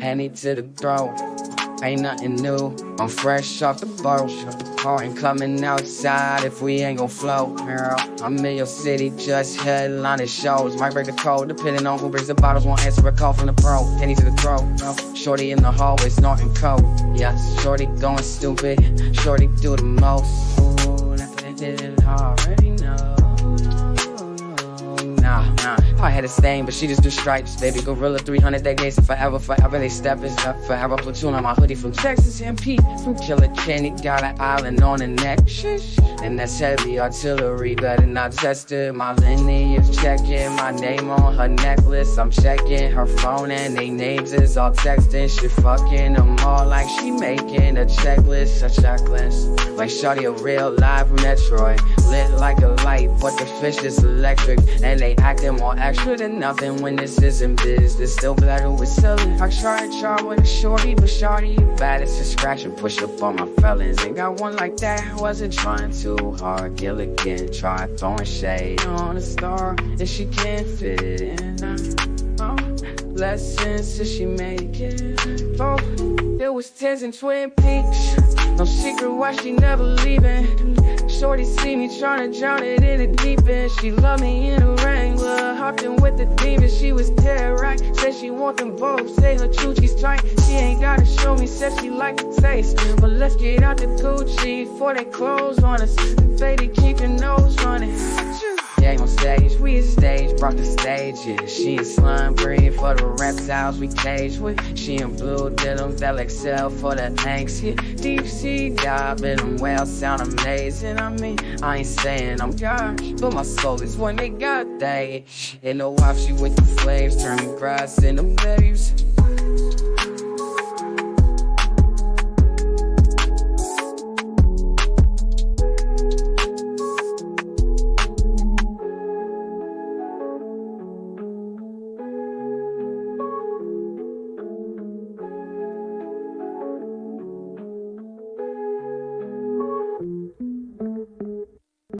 Henny to the throat. Ain't nothing new. I'm fresh off the boat. Hard and coming outside if we ain't gon' float. Girl, I'm in your city, just headlining shows. Might break the code, depending on who brings the bottles. Won't answer a call from the pro. Henny to the throat. Shorty in the hallway snorting coke. Yeah, shorty going stupid. Shorty do the most. Ooh, it had a stain, but she just do stripes. Baby Gorilla 300 decades and forever, forever they is up. Forever platoon on my hoodie from Texas MP. From Killer Kenny, got an island on the neck. Shh. And that's heavy artillery, better not test it. My lineage checking, my name on her necklace. I'm checking her phone and they names is all texting. She fucking them all like she making a checklist, a checklist. Like Shorty a real live from Detroit. Lit like a light, but the fish is electric. And they acting more extra than nothing when this isn't business. Still black who is selling. I try to try with a shorty, but shorty bad as a scratch and push up on my felons. Ain't got one like that, wasn't trying too hard. Gilligan tried throwing shade on a star, and she can't fit oh, it in. Oh, lessons till she make it. Oh, there was tears in Twin Peaks. No secret why she never leaving. Shorty see me trying to drown it in the deep end. She love me in a With the demon, she was right. Said she want them both. Say her choochie's tight. She ain't gotta show me, said she like the taste. But let's get out the Gucci before they close on us. Baby, keep your nose running. Yeah, on stage, we a stage, brought the stage, yeah. She in slime breed for the reptiles we cage with. She in blue denim, they'll excel for the tanks, yeah. Deep sea dive in them whales sound amazing. I mean, I ain't saying I'm God, but my soul is when they got they. In the wife, she with the flames, turning grass into waves.